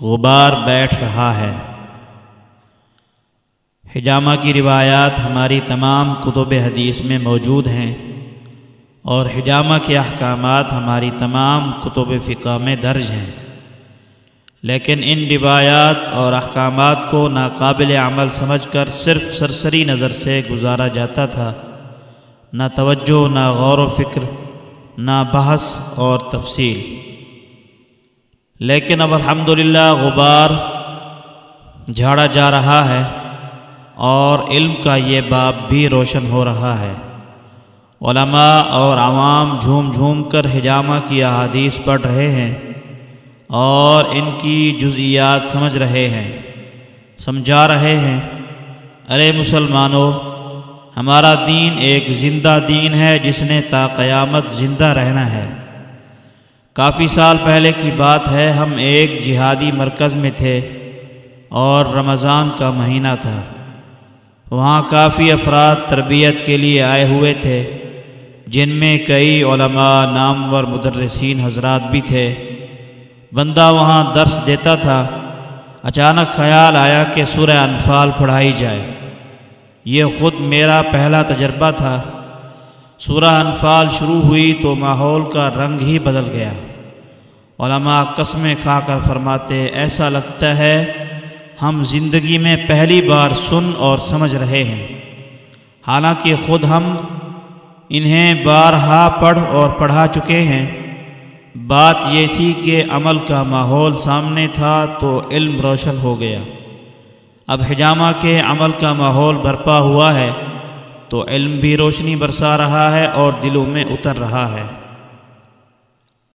غبار بیٹھ رہا ہے۔ حجامہ کی روایات ہماری تمام کتب حدیث میں موجود ہیں اور حجامہ کے احکامات ہماری تمام کتب فقہ میں درج ہیں۔ لیکن ان روایات اور احکامات کو ناقابل عمل سمجھ کر صرف سرسری نظر سے گزارا جاتا تھا۔ نہ توجہ، نہ غور و فکر، نہ بحث اور تفصیل۔ لیکن اب الحمد غبار جھاڑا جا رہا ہے اور علم کا یہ باب بھی روشن ہو رہا ہے۔ علماء اور عوام جھوم جھوم کر حجامہ کی احادیث پڑھ رہے ہیں اور ان کی جزیات سمجھ رہے ہیں، سمجھا رہے ہیں۔ ارے مسلمانوں، ہمارا دین ایک زندہ دین ہے جس نے تا قیامت زندہ رہنا ہے۔ کافی سال پہلے کی بات ہے، ہم ایک جہادی مرکز میں تھے اور رمضان کا مہینہ تھا۔ وہاں کافی افراد تربیت کے لیے آئے ہوئے تھے، جن میں کئی علماء، نامور مدرسین، حضرات بھی تھے۔ بندہ وہاں درس دیتا تھا، اچانک خیال آیا کہ سورہ انفال پڑھائی جائے۔ یہ خود میرا پہلا تجربہ تھا۔ سورہ انفال شروع ہوئی تو ماحول کا رنگ ہی بدل گیا۔ علماء قسمیں کھا کر فرماتے، ایسا لگتا ہے ہم زندگی میں پہلی بار سن اور سمجھ رہے ہیں۔ حالانکہ خود ہم انہیں بارہا پڑھ اور پڑھا چکے ہیں۔ بات یہ تھی کہ عمل کا ماحول سامنے تھا تو علم روشن ہو گیا۔ اب حجامہ کے عمل کا ماحول برپا ہوا ہے تو علم بھی روشنی برسا رہا ہے اور دلوں میں اتر رہا ہے۔